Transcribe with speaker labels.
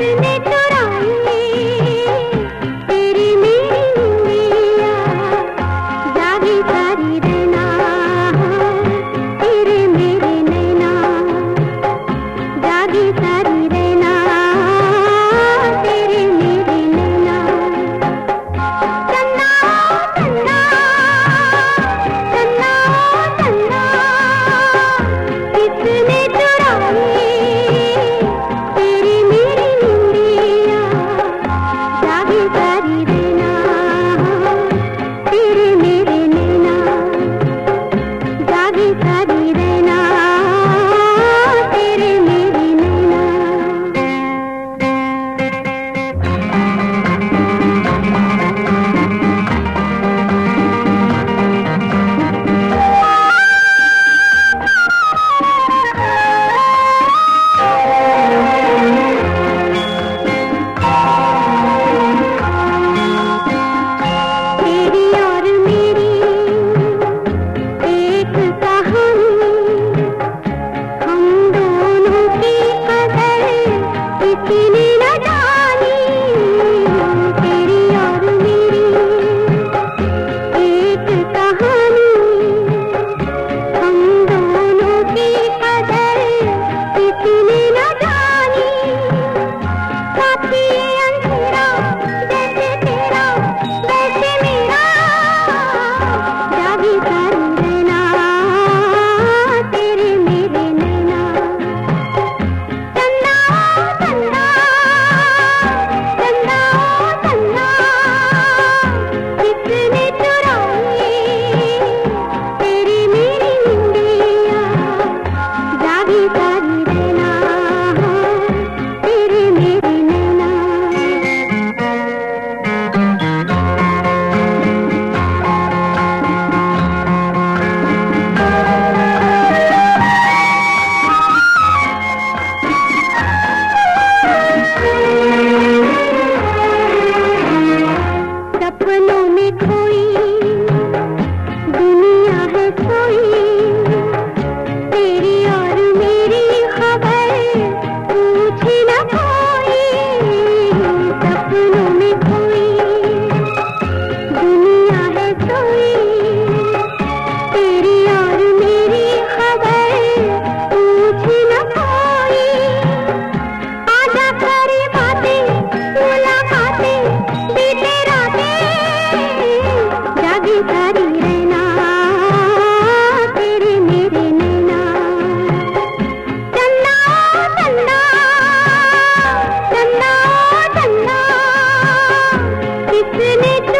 Speaker 1: ¡Gracias! பின் నేత